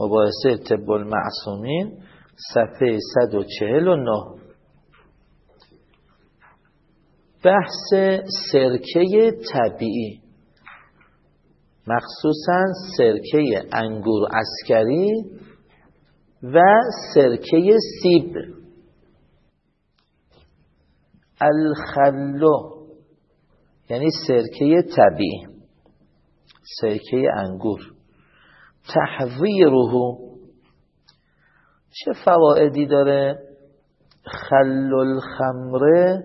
مباحثه طب المعصومین صفحه 149 بحث سرکه طبیعی. مخصوصا سرکه انگور اسکری و سرکه سیب الخلو یعنی سرکه طبیعی. سرکه انگور. تحویره چه فوائدی داره؟ خل الخمره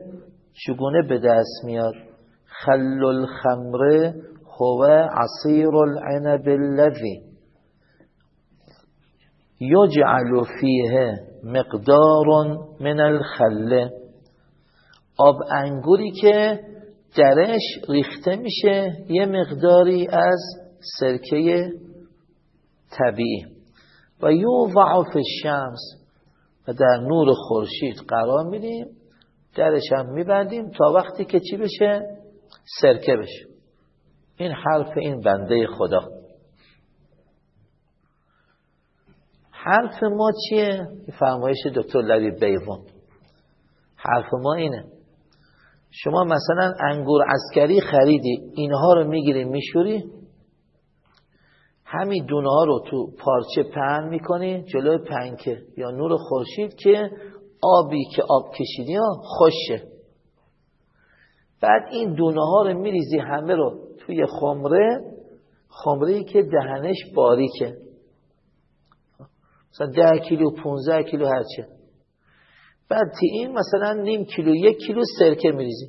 چگونه به دست میاد؟ خل الخمره هو عصیر العنب الذي یجعل فیه مقدار من الخله آب انگوری که درش ریخته میشه یه مقداری از سرکه طبیعی. و یوضع فی الشمس. و در نور خورشید قرار میدیم. درش هم میبندیم تا وقتی که چی بشه؟ سرکه بشه. این حرف این بنده خدا. حرف ما چیه؟ فرمایش دکتر لبی بیوان حرف ما اینه. شما مثلا انگور اسکری خریدی اینها رو می‌گیری میشوری همین دونه ها رو تو پارچه پهن می‌کنی جلوی پنکه یا نور خورشید که آبی که آب کشیدی ها خوشه. بعد این دونه ها رو میریزی همه رو توی خمره خمره که دهنش باریکه. مثلا ده کیلو پونزه کیلو هرچه بعد تی این مثلا نیم کیلو یک کیلو سرکه میریزی.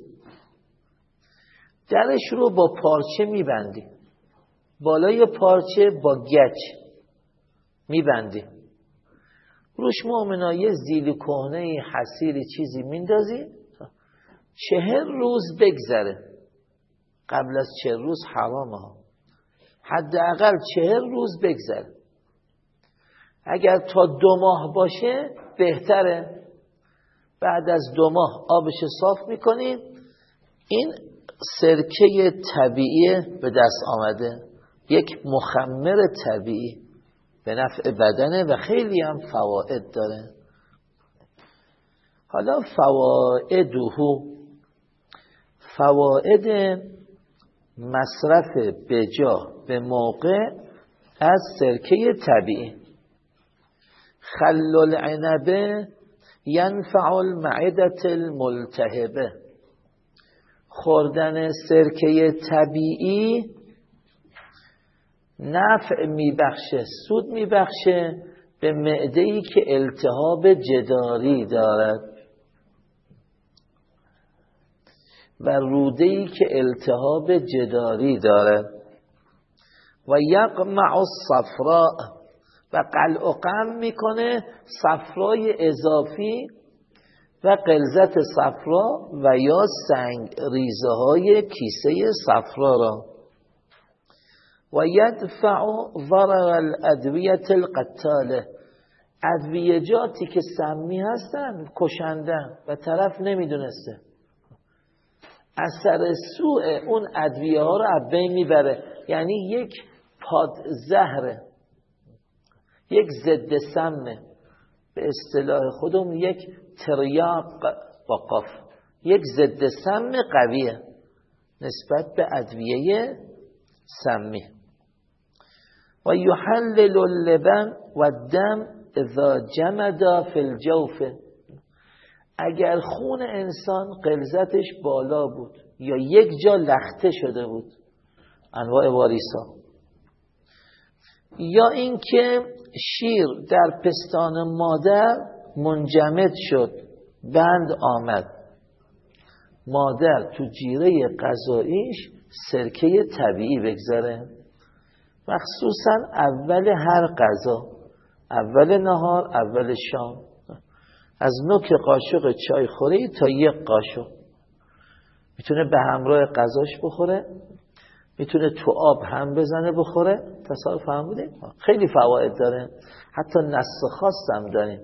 درش رو با پارچه میبندی. بالای پارچه با گچ میبندی. روش مؤمنا یه زیل کهنه حسیر چیزی میندازی. چهر روز بگذره. قبل از چهر روز حرامه ها. حداقل چهر روز بگذره. اگر تا دو ماه باشه بهتره. بعد از دو ماه آبش صاف می‌کنیم این سرکه طبیعی به دست آمده. یک مخمر طبیعی به نفع بدنه و خیلی هم فواید داره. حالا فوائده فواید مصرف بجا به موقع از سرکه طبیعی. خل العنبه ینفع المعدت الملتهبه. خوردن سرکه طبیعی نفع میبخشه سود میبخشه به معده ای که التهاب جداری دارد. و روده ای که التهاب جداری دارد. و یقمع الصفراء. و قلع و قم می‌کنه صفرای اضافی و قلزت صفرا و یا سنگ ریزه های کیسه صفرا را. و یدفع ضرر الادویت القتاله. ادویجاتی که سمی هستن کشندن و طرف نمی‌دونسته. اثر سوء اون ادویه ها رو بین می‌بره. یعنی یک پاد زهره یک ضد سمه به اصطلاح خودم یک تریاق با قاف یک ضد سم قویه نسبت به ادویه سمی. و یحلل اللبن و دم اذا جمدا فی الجوف. اگر خون انسان قلزتش بالا بود یا یک جا لخته شده بود انواع واریسا یا اینکه شیر در پستان مادر منجمد شد بند آمد. مادر تو جیره غذاییش سرکه طبیعی بگذاره. مخصوصا اول هر غذا اول نهار اول شام. از نوک قاشق چای خوری تا یک قاشق. می‌تونه به همراه غذاش بخوره می‌تونه تو آب هم بزنه بخوره. تصال فهمیدیم خیلی فواید داره. حتی نص خاص هم داریم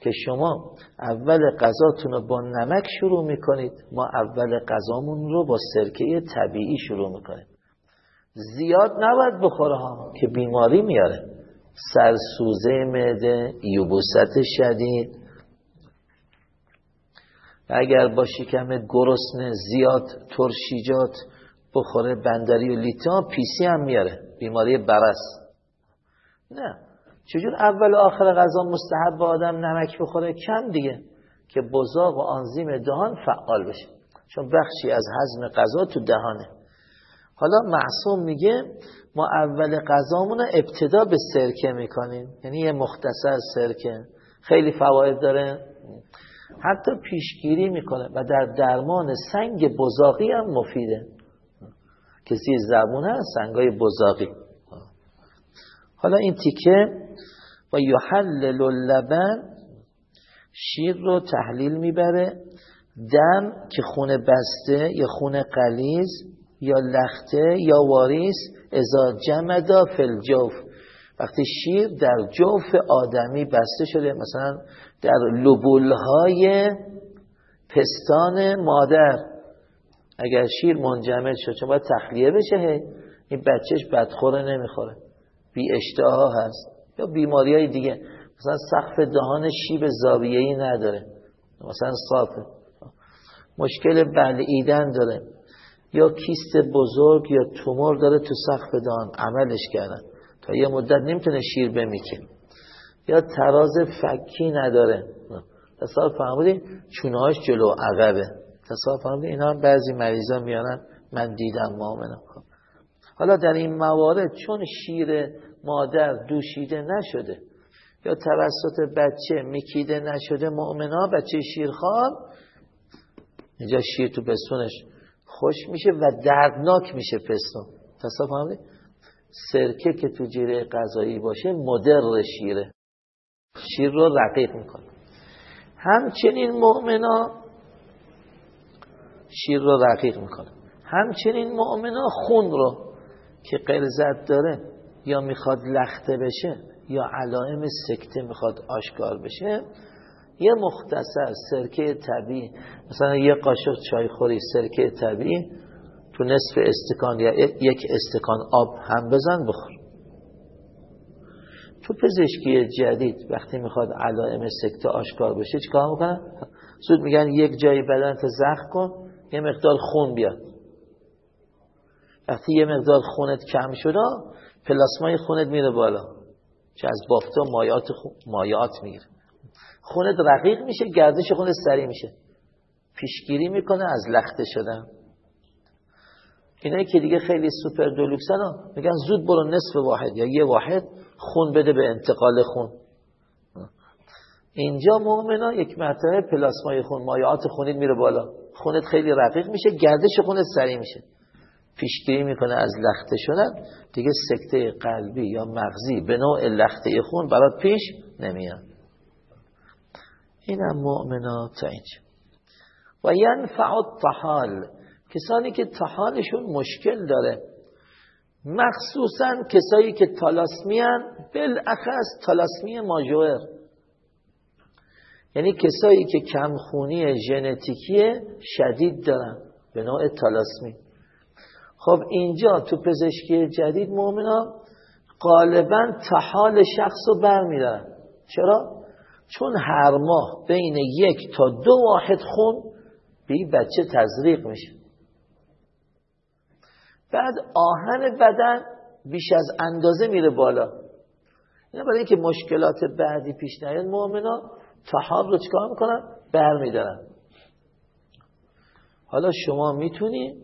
که شما اول غذاتون رو با نمک شروع می‌کنید ما اول غذامون رو با سرکه طبیعی شروع می‌کنیم. زیاد نباید بخوره ها. که بیماری میاره. سرسوزه معده یوبوست شدید. اگر با شکم گرسنه زیاد ترشیجات بخوره بندری و لیتا پیسی هم میاره. بیماری برس. نه. چجور اول و آخر غذا مستحب با آدم نمک بخوره؟ کم دیگه. که بزاق و آنزیم دهان فعال بشه. چون بخشی از هضم غذا تو دهانه. حالا معصوم میگه ما اول غذامون ابتدا به سرکه می‌کنیم. یعنی یه مختصر سرکه. خیلی فواید داره. حتی پیشگیری می‌کنه و در درمان سنگ بزاقی هم مفیده. که زیر زبون هست سنگای بزاقی. حالا این تیکه و یحلل اللبن شیر رو تحلیل می‌بره. دم که خون بسته یا خون قلیز یا لخته یا واریس ازا جمدا فل جوف وقتی شیر در جوف آدمی بسته شده مثلا در لبولهای پستان مادر اگر شیر منجمد شد چون باید تخلیه بشه این بچهش بدخوره نمی‌خوره. بی اشتها هست. یا بیماری های دیگه. مثلا سقف دهان شیب زاویه‌ای نداره. مثلا صافه مشکل بلعیدن داره. یا کیست بزرگ یا تومور داره تو سقف دهان عملش کردن. تا یه مدت نمی‌تونه شیر بمیکه. یا تراز فکی نداره. تصال فهمودی چونهاش جلو عقبه. تصال فهمودی اینا هم بعضی مریضا میانن. من دیدم مؤمنم. خب. حالا در این موارد چون شیر مادر دوشیده نشده یا توسط بچه میکیده نشده مؤمنا بچه شیرخوار اینجا شیر تو بسونش خوش میشه و دردناک میشه پستون. تصال فهمودی سرکه که تو جیره غذایی باشه مدر شیره. شیر رو رقیق می‌کنه. همچنین مؤمنا شیر رو رقیق می‌کنه. همچنین مؤمنا خون رو که قرزت داره یا می‌خواد لخته بشه یا علائم سکته می‌خواد آشکار بشه یه مختصر سرکه طبیعی مثلا یه قاشق چای خوری سرکه طبیعی تو نصف استکان یا یک استکان آب هم بزن بخور. تو پزشکی جدید وقتی می‌خواد علائم سکته آشکار بشه چیکار می‌کنن زود میگن یک جای بدن تا زخم کن یه مقدار خون بیاد وقتی یه مقدار خونت کم شده پلاسمای خونت میره بالا. چه از بافتا مایات خون... مایات می‌گیره. خونت رقیق میشه گردش خونت سریع میشه. پیشگیری می‌کنه از لخته شدن. اینایی که دیگه خیلی سوپر دولوکسن میگن زود برو نصف واحد یا یه واحد خون بده به انتقال خون. اینجا مؤمنا یک مرتبه پلاسمای خون مایعات خونید میره بالا. خونت خیلی رقیق میشه گردش خونت سریع میشه. پیشگیری می‌کنه از لخته شدن. دیگه سکته قلبی یا مغزی به نوع لخته خون برات پیش نمیاد. اینم مؤمنا تا اینجا و ینفع الطحال. کسانی که تحالشون مشکل داره. مخصوصا کسایی که تالاسمی هن بالاخص تالاسمی ماجور یعنی کسایی که کمخونی ژنتیکی شدید دارن. به نوع تالاسمی. خب اینجا تو پزشکی جدید مؤمنا غالبا تحال شخص رو برمیدارن. چرا؟ چون هر ماه بین یک تا دو واحد خون به این بچه تزریق میشه. بعد آهن بدن بیش از اندازه میره بالا. اینا برای اینکه مشکلات بعدی پیش نیاد مؤمنا تحاب رو چکار می‌کنن؟ برمیدارن. حالا شما می‌تونی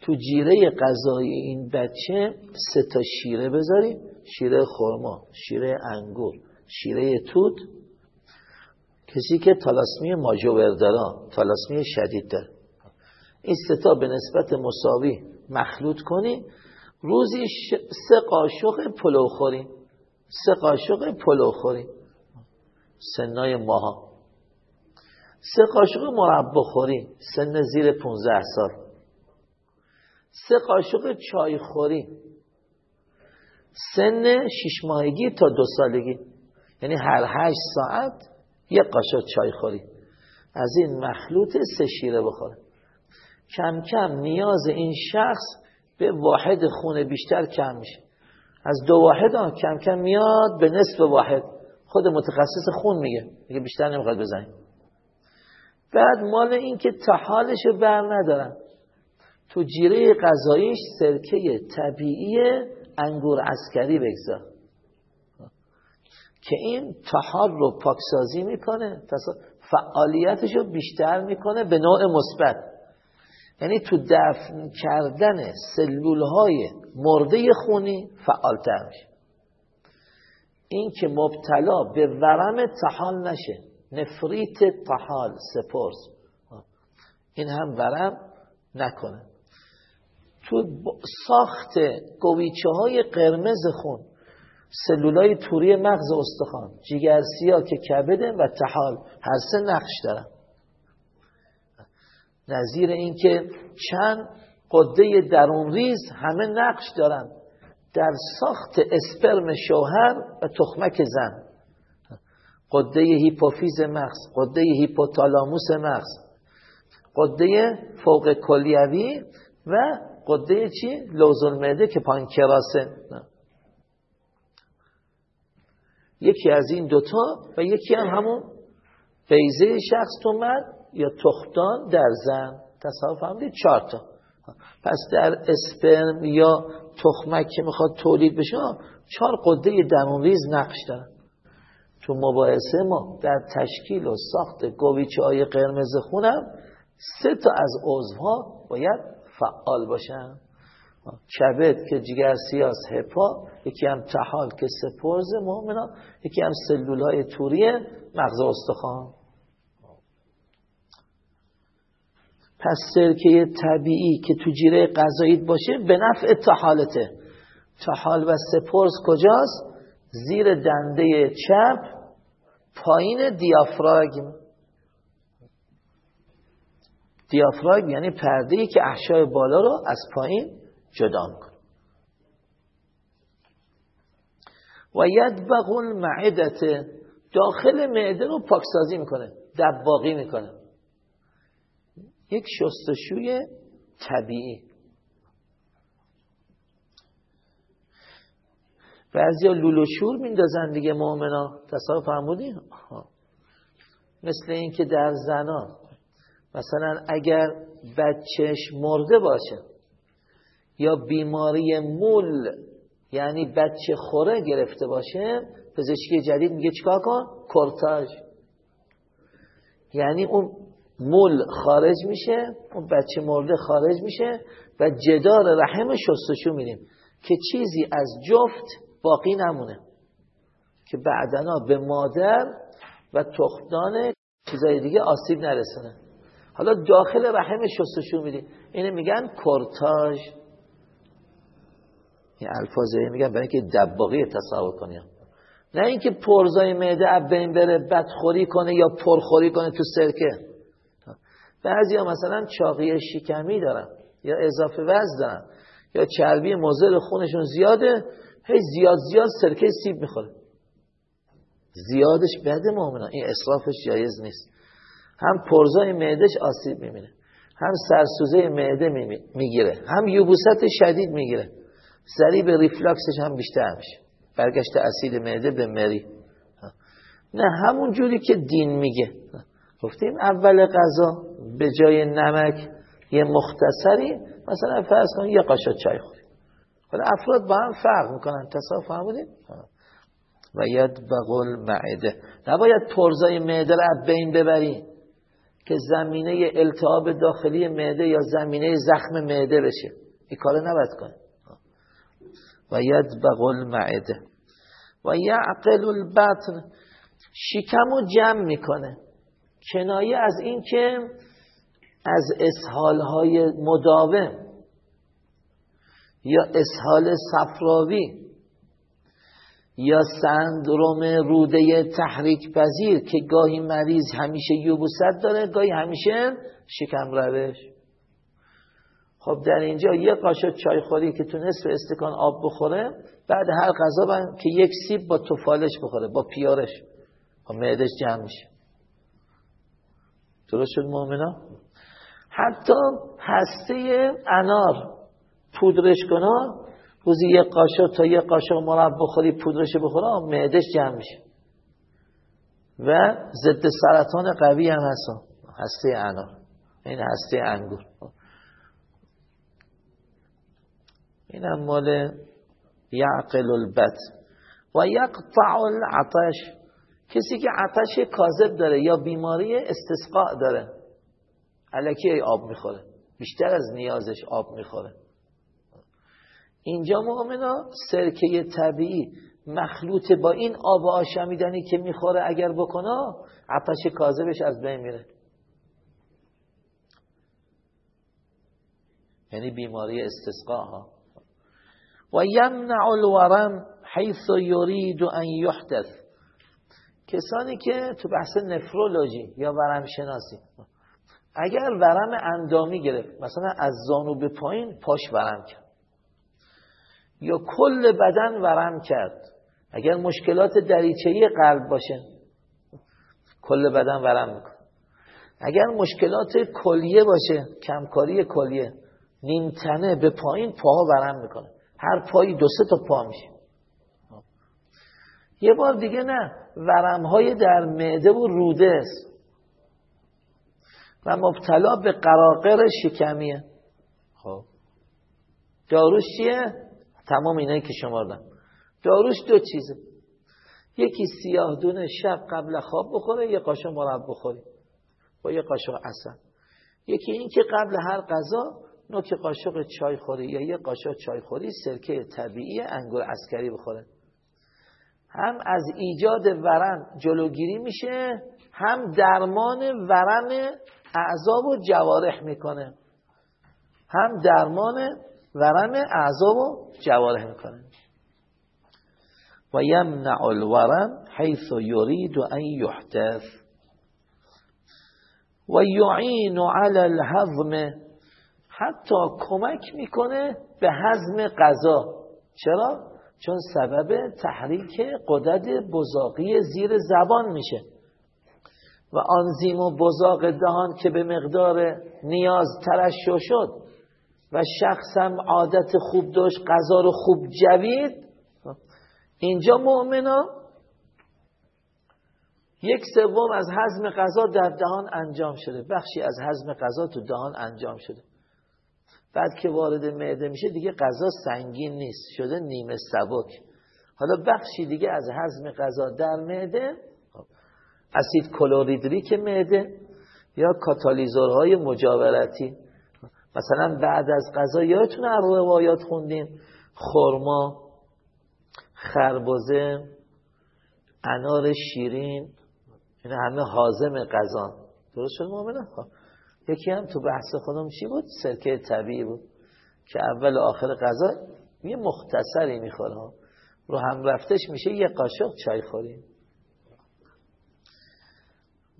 تو جیره غذایی این بچه سه تا شیره بذاری شیره خرما شیره انگور شیره توت کسی که تالاسمی ماجور داره تالاسمی شدید داره این سه تا به نسبت مساوی مخلوط کنی روزی سه قاشق پلو خوری سه قاشق پلو خوری سنای ماها. سه قاشق مربا خوری سن زیر 15 سال. سه قاشق چای خوری سن شش ماهگی تا دو سالگی. یعنی هر هشت ساعت یک قاشق چای خوری. از این مخلوط سه شیره بخوره. کم کم نیاز این شخص به واحد خون بیشتر کم میشه. از دو واحد ها کم کم میاد به نصف واحد. خود متخصص خون میگه. میگه بیشتر نمی‌خواد بزنیم بعد مال این که تحالش بر ندارن. تو جیره غذاییش سرکه طبیعی انگور عسکری بگذار. که این تحال رو پاکسازی می‌کنه فعالیتش رو بیشتر می‌کنه به نوع مثبت. یعنی تو دفن کردن سلول های مرده خونی فعالتر میشه. این که مبتلا به ورم تحال نشه نفریت تحال سپرس. این هم ورم نکنه. تو ساخت گویچه های قرمز خون سلولای توری مغز استخوان جیگرسیا که کبده و تحال هر سه نقش دارن. نظیر اینکه چند قده درون ریز همه نقش دارن. در ساخت اسپرم شوهر و تخمک زن. قده هیپوفیز مغز قده هیپوتالاموس مغز قده فوق کلیوی و قده چی؟ لوزل معده که پانکراسه. یکی از این دوتا و یکی هم همون بیزه شخص تومد یا تختان در زن. تصاف فهمدید چهار تا. پس در اسپرم یا تخمک که می‌خواد تولید بشه چهار قده ریز نقش دارن. تو مباحثه ما در تشکیل و ساخت گویچه های قرمز خونم سه تا از عضوها باید فعال باشن. کبد که جگر سیاس هپا یکی هم تحال که سپرز مؤمنا یکی هم سلول های توری مغز استخوان. پس سرکه طبیعی که تو جیره غذاییت باشه به نفع تحالته. تحال و سپرز کجاست؟ زیر دنده چپ پایین دیافراگم. دیافراگم یعنی پرده که احشای بالا رو از پایین جدا می‌کنه. و یدبغ المعدت داخل معده رو پاکسازی می‌کنه دباغی می‌کنه. یک شستشوی طبیعی. بعضی لولو شور میندازن دیگه مؤمنا تصاف فرمودی؟ مثل اینکه در زنان مثلا اگر بچهش مرده باشه یا بیماری مول یعنی بچه خوره گرفته باشه پزشکی جدید میگه چیکار کن؟ کورتاژ. یعنی اون مول خارج میشه اون بچه مرده خارج میشه و جدار رحم شستشو میریم که چیزی از جفت باقی نمونه. که بعدنا به مادر و تخمدان چیزای دیگه آسیب نرسونه. حالا داخل رحم شستشو میدی اینه میگن کورتاژ. این الفاظه میگن برای اینکه دباغی تصور کنیم نه اینکه پرزای معده اب بین بره بدخوری کنه یا پرخوری کنه تو سرکه. بعضی ها مثلا چاقی شکمی دارن یا اضافه وزن دارن یا چربی مزر خونشون زیاده هی زیاد زیاد سرکه سیب می‌خوره. زیادش بده مؤمنان. این اصرافش جایز نیست. هم پرزای معدش آسیب می‌بینه هم سرسوزه معده می‌گیره هم یوبوست شدید می‌گیره. به ریفلاکسش هم بیشتر میشه. برگشت اسید معده به مری. نه همون جوری که دین میگه. گفتیم اول غذا به جای نمک یه مختصری مثلا فرض کن یه قاشق چای خوری. ولی افراد با هم فرق می‌کنن تصاف فهمونید و ید بغل معده. نباید پرزای معده رو بین ببری که زمینه التهاب داخلی معده یا زمینه زخم معده بشه. این کار نباید کنه و ید بغل معده و یعقل البطن. شکم رو جمع می‌کنه. کنایه از این که از اسهالهای مداوم یا اسهال صفراوی یا سندروم روده تحریک پذیر که گاهی مریض همیشه یوبوست داره گاهی همیشه شکم روش. خب در اینجا یه قاشق چای خوری که تو نصف استکان آب بخوره بعد هر غذا که یک سیب با توفالش بخوره با پیارش. با معدش جمع میشه. درست شد مؤمنا حتی هسته انار پودرش کنا روزی یک قاشق تا یک قاشق مرب بخوری پودرش بخوره معدش جمع میشه. و ضد سرطان قوی هم هست هسته انار. این هسته انگور. این هم مال یعقل البت و یقطع العطش. کسی که عطش کاذب داره یا بیماری استسقاء داره علکی آب می‌خوره بیشتر از نیازش آب می‌خوره. اینجا مؤمنا سرکه طبیعی مخلوط با این آب آشامیدنی که می‌خوره اگر بکنه عطش کاذبش از بین میره. یعنی بیماری استسقاء ها. و یمنع الورم حیث یرید ان یحدث کسانی که تو بحث نفرولوژی یا ورم شناسی اگر ورم اندامی گرفت مثلا از زانو به پایین پاش ورم کرد. یا کل بدن ورم کرد. اگر مشکلات دریچه‌ای قلب باشه کل بدن ورم می‌کنه. اگر مشکلات کلیه باشه کمکاری کلیه نیمتنه به پایین پاها ورم می‌کنه. هر پایی دو سه تا پا میشه. یه بار دیگه نه ورم های در معده و روده است. و مبتلا به قراقر شکمیه. خب. داروش چیه؟ تمام اینایی که شماردم داروش دو چیزه. یکی سیاه دونه شب قبل خواب بخوره یه قاشق مرب بخوری با یه قاشق اصل یکی این که قبل هر غذا نوک قاشق چای خوری یا یه قاشق چای خوری سرکه طبیعی انگور اسکری بخوره هم از ایجاد ورم جلوگیری میشه هم درمان ورم اعضاب و جوارح می‌کنه. هم درمان ورم اعضاب و جوارح می‌کنه. و یمنع الورم حیث یرید ان یحدث و یعین علی الهضم حتی کمک می‌کنه به هضم غذا. چرا؟ چون سبب تحریک قدرت بزاقی زیر زبان میشه. و آنزیم و بزاق دهان که به مقدار نیاز ترشح شد و شخصم عادت خوب داشت غذا رو خوب جوید. اینجا مؤمنا یک سوم از هضم غذا در دهان انجام شده. بخشی از هضم غذا تو دهان انجام شده. بعد که وارد معده میشه دیگه غذا سنگین نیست شده نیمه سبک. حالا بخشی دیگه از هضم غذا در معده خب، اسید کلوریدریک معده یا کاتالیزورهای مجاورتی. مثلا بعد از غذا یادتون از روایات خوندیم خرما خربزه انار شیرین این همه حازم غذا. درست شد مؤمنه خب. یکی هم تو بحث خودم چی بود؟ سرکه طبیعی بود که اول و آخر غذا یه مختصری می‌خوره رو هم رفتش میشه یه قاشق چای خوریم.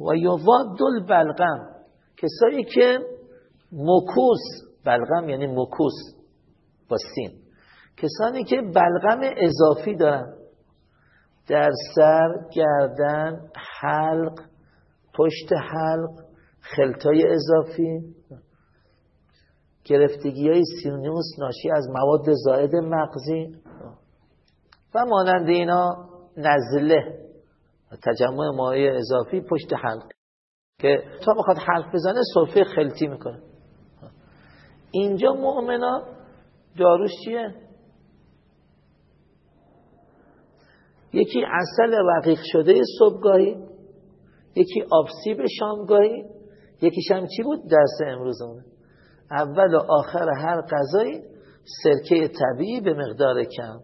و یواد البلغم. کسایی که مکوس بلغم یعنی مکوس با سین. کسانی که بلغم اضافی دارن. در سر گردن حلق پشت حلق خلطای اضافی گرفتگی های سینوس ناشی از مواد زائد مغزی و مانند اینا نزله تجمع مایع اضافی پشت حلق که تا بخواد حلق بزنه صرفه خلطی می‌کنه اینجا مؤمنا داروش چیه؟ یکی اصل رقیق شده صبحگاهی یکی آبسیب شامگاهی یکیش هم چی بود؟ درس امروزمون. اول و آخر هر غذایی سرکه طبیعی به مقدار کم.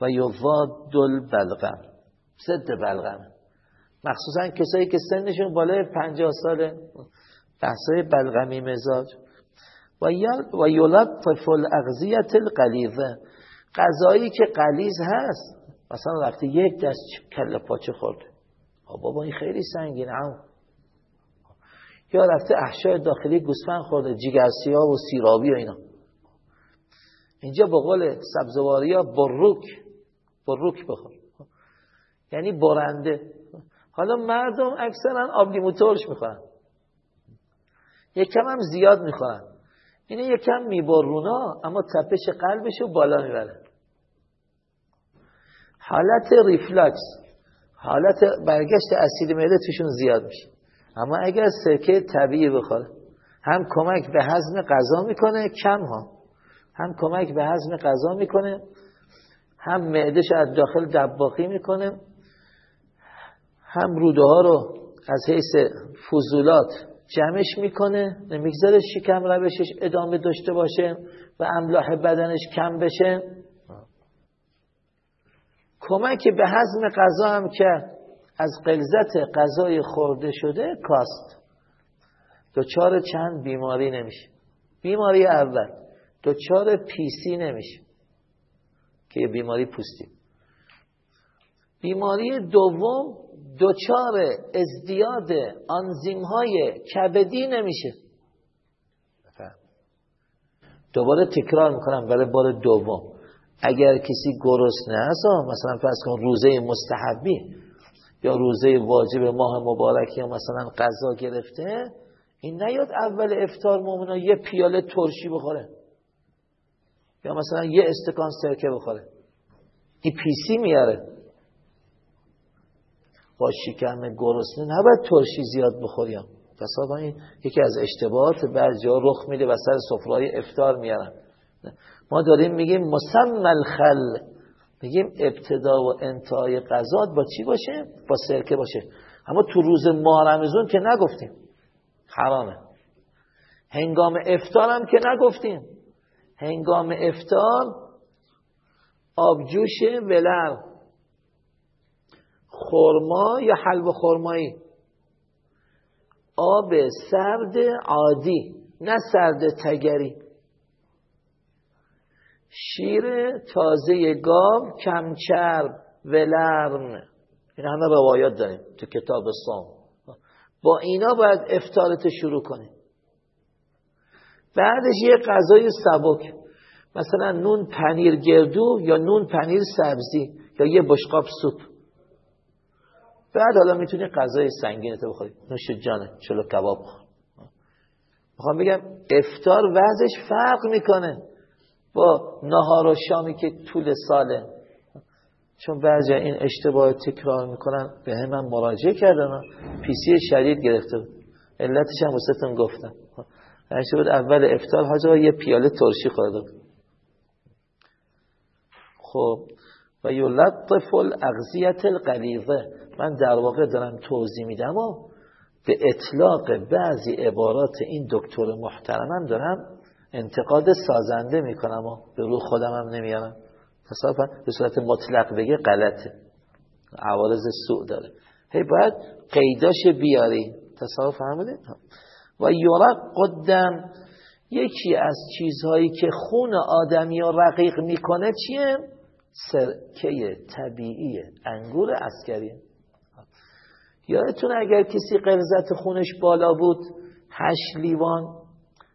و یواد دل بلغم. ضد بلغم. مخصوصا کسایی که سنشون بالای پنجاه ساله. بحثای بلغمی مزاج. و یولد فل اغذیت القلیزه غذایی که قلیز هست. مثلا وقتی یک دست کله پاچه خورده. بابا این خیلی سنگین هم یا رفته احشای داخلی گوسفند خورده جیگرسی ها و سیرابی و اینا. اینجا با قول سبزواری ها بروک بروک بخور. یعنی برنده. حالا مردم اکثرا آب لیمو ترش می‌خورن. یک کم هم زیاد می‌خورن. اینه یک کم میبرونا اما تپش قلبش رو بالا می‌بره. حالت ریفلکس حالت برگشت اسید معده توشون زیاد میشه. اما اگر سرکه طبیعی بخوره هم کمک به هضم غذا می‌کنه کم ها. هم کمک به هضم غذا می‌کنه هم معدش از داخل دباقی می‌کنه هم روده ها رو از حیث فضولات جمعش می‌کنه نمی‌گذاره شکم روشش ادامه داشته باشه و املاح بدنش کم بشه. کمک به هضم غذا هم که از قلزت غذای خورده شده کاست. دچار چند بیماری نمیشه. بیماری اول. دچار پیسی نمیشه. که بیماری پوستی بیماری دوم دچار ازدیاد آنزیم های کبدی نمیشه. دوباره تکرار می‌کنم برای بار دوم. اگر کسی گرسنه است مثلا فرض کن روزه مستحبی یا روزه واجب ماه مبارک یا مثلا قضا گرفته این نیاد اول افتار مومنا یه پیاله ترشی بخوره. یا مثلا یه استکان سرکه بخوره. این پیسی میاره. با شکم گرسنه نباید ترشی زیاد بخوریم پس این یکی از اشتباهات بعضی رخ میده و سر سفرهای افتار میارن. ما داریم میگیم مسمى الخل میگیم ابتدا و انتهای غذا با چی باشه؟ با سرکه باشه. اما تو روز ماه رمضان که نگفتیم. حرامه. هنگام افتار هم که نگفتیم. هنگام افتار آبجوش ولر خرما یا حلب خرمایی. آب سرد عادی. نه سرد تگری. شیر تازه گاو کمچرب ولرم این همه روایات داریم تو کتاب سام با اینا باید افتارت شروع کنیم. بعدش یه غذای سبک. مثلا نون پنیر گردو یا نون پنیر سبزی یا یه بشقاب سوپ. بعد حالا می‌تونی غذای سنگینت بخوری. نوش جانه چلو کباب بخور می‌خوام بگم افتار وضعش فرق می‌کنه. با نهار و شامی که طول ساله. چون بعضی این اشتباه تکرار می‌کنن به من مراجعه کردن پیسی شدید گرفته بود. علتش هم وسطتون گفتم. هرچه بود اول افتار حاجه یه پیاله ترشی خورده بود. خب. و یلطف الاغذیت القلیظه من در واقع دارم توضیح میدم و به اطلاق بعضی عبارات این دکتر محترمم دارم انتقاد سازنده می‌کنم و به رو خودم هم نمیارم تصافا به صورت مطلق بگه غلطه. عوارض سوء داره. هی باید قیداش بیاری. تصاف فهمیدین و یورق قدم یکی از چیزهایی که خون آدمی رو رقیق می‌کنه چیه؟ سرکه طبیعی انگور اسکری یادتون اگر کسی قرزت خونش بالا بود هشت لیوان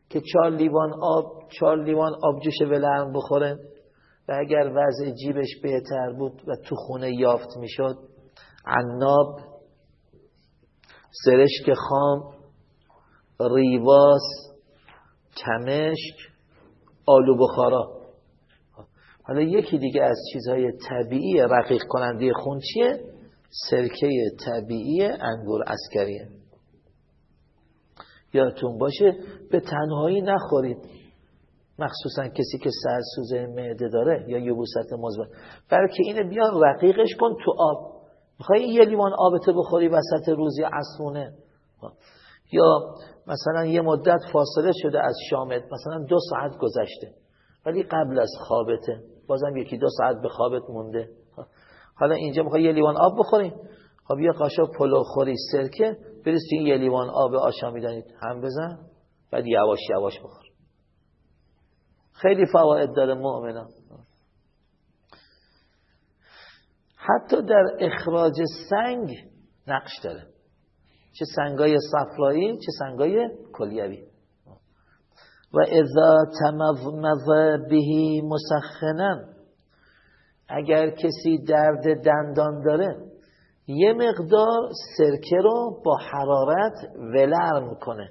که چهار لیوان آب چهار لیوان آب جوش ولرم بخوره و اگر وضع جیبش بهتر بود و تو خونه یافت می‌شد عناب سرشک خام ریواس تمشک آلو بخارا حالا یکی دیگه از چیزهای طبیعی رقیق کننده خون چیه؟ سرکه طبیعی انگور اسکریه یادتون باشه به تنهایی نخورید. مخصوصا کسی که سرسوزه معده داره یا یبوست مزمن. بلکه اینه بیان رقیقش کن تو آب. می‌خوای یه لیوان آبته بخوری وسط روزی عصرونه. یا مثلا یه مدت فاصله شده از شامت مثلا دو ساعت گذشته. ولی قبل از خوابته. بازم یکی دو ساعت به خوابت مونده. حالا اینجا می‌خوای یه لیوان آب بخوری. خب یه قاشق پلو خوری سرکه. بریز این یه لیوان آب آشامیدنی هم بزن بعد یواش یواش بخور. خیلی فواید داره مؤمنان. حتی در اخراج سنگ نقش داره. چه سنگای صفرایی چه سنگای کلیوی. و اذا تمضمض بهی مسخنا اگر کسی درد دندان داره یه مقدار سرکه رو با حرارت ولر می‌کنه.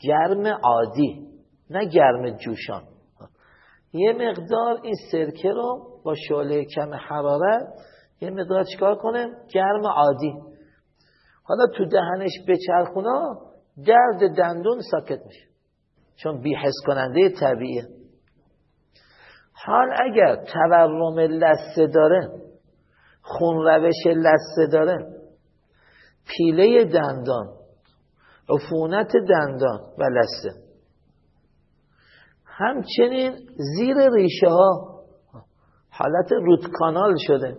گرم عادی نه گرم جوشان. یه مقدار این سرکه رو با شعله کم حرارت یه مقدار چیکار کنه؟ گرم عادی. حالا تو دهنش بچرخونا درد دندون ساکت میشه. چون بیحس کننده طبیعیه. حال اگر تورم لسه داره خون روش لسه داره. پیله دندان عفونت دندان و لسه همچنین زیر ریشه ها حالت رودکانال شده.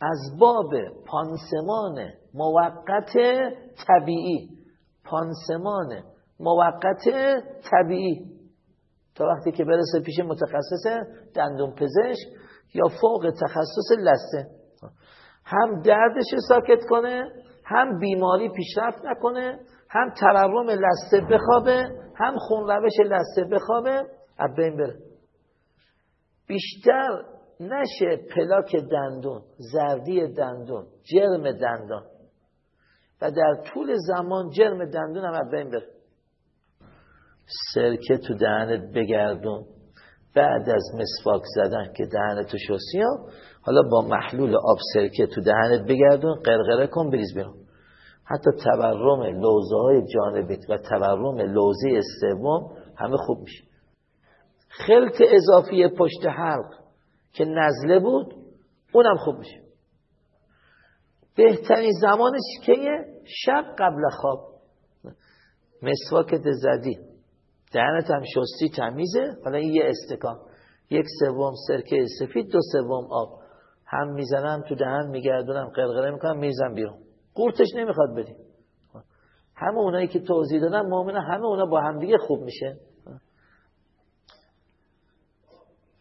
از باب پانسمان موقت طبیعی. پانسمان موقت طبیعی. تا وقتی که برسه پیش متخصص دندون پزشک یا فوق تخصص لسه هم دردش ساکت کنه هم بیماری پیشرفت نکنه هم تورم لسه بخوابه هم خون روش لسه بخوابه از بین بره. بیشتر نشه پلاک دندون زردی دندون جرم دندان و در طول زمان جرم دندون هم از بین بره. سرکه تو دهنت بگردون. بعد از مسواک زدن که دهنتو شستی حالا با محلول آب سرکه تو دهنت بگردون قرقره کن بریز بیرون. حتی تورم لوزه های جانبیت و تورم لوزه سوم همه خوب میشه. خلط اضافی پشت حلق که نزله بود اونم خوب میشه. بهترین زمانش که شب قبل خواب. مسواکت زدی. دهنت هم شستی تمیزه. حالا این یه استکان. یک سوم سرکه سفید دو سوم آب. هم می‌زنم تو دهن میگردونم قرقره می‌کنم میزن بیرون. قورتش نمی‌خواد بدیم همه اونایی که توضیح دادن مؤمنه همه اونا با همدیگه خوب میشه.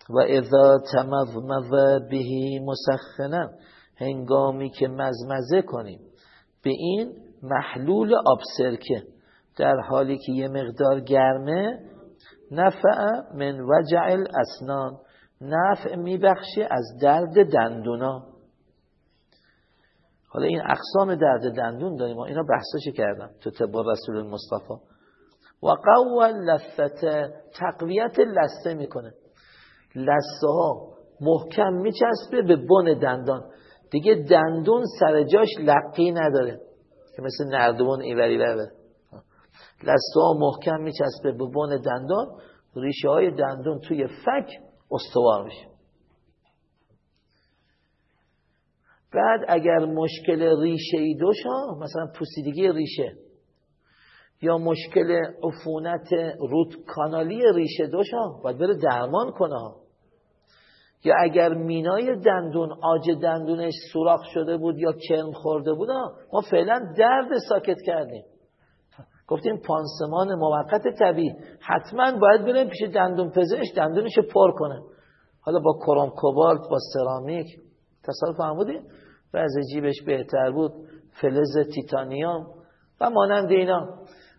و اذا تمضمض بهی مسخنا هنگامی که مزمزه کنیم به این محلول آب سرکه. در حالی که یه مقدار گرمه نفع من وجع الاسنان نفع میبخشه از درد دندونا. حالا این اقسام درد دندون داریم اینا بحثش کردم تو طب رسول المصطفى و قوال لثته تقویت لسته می‌کنه. لسته ها محکم میچسبه به بن دندان. دیگه دندون سر جاش لقی نداره که مثل نردبون ایوری بره لسته ها محکم میچسبه به بن دندان ریشه های دندون توی فک استوار میشه. بعد اگر مشکل ریشه ای دوش ها مثلا پوسیدگی ریشه یا مشکل عفونت رود کانالی ریشه دوش ها باید بره درمان کنه یا اگر مینای دندون آج دندونش سوراخ شده بود یا چرم خورده بود ما فعلا درد ساکت کردیم. گفتیم پانسمان موقت طبیعی. حتما باید بریم پیش دندون پزشک دندونش پر کنه. حالا با کروم کوبالت با سرامیک تصال فرمودیم و از جیبش بهتر بود فلز تیتانیوم و مانند اینا.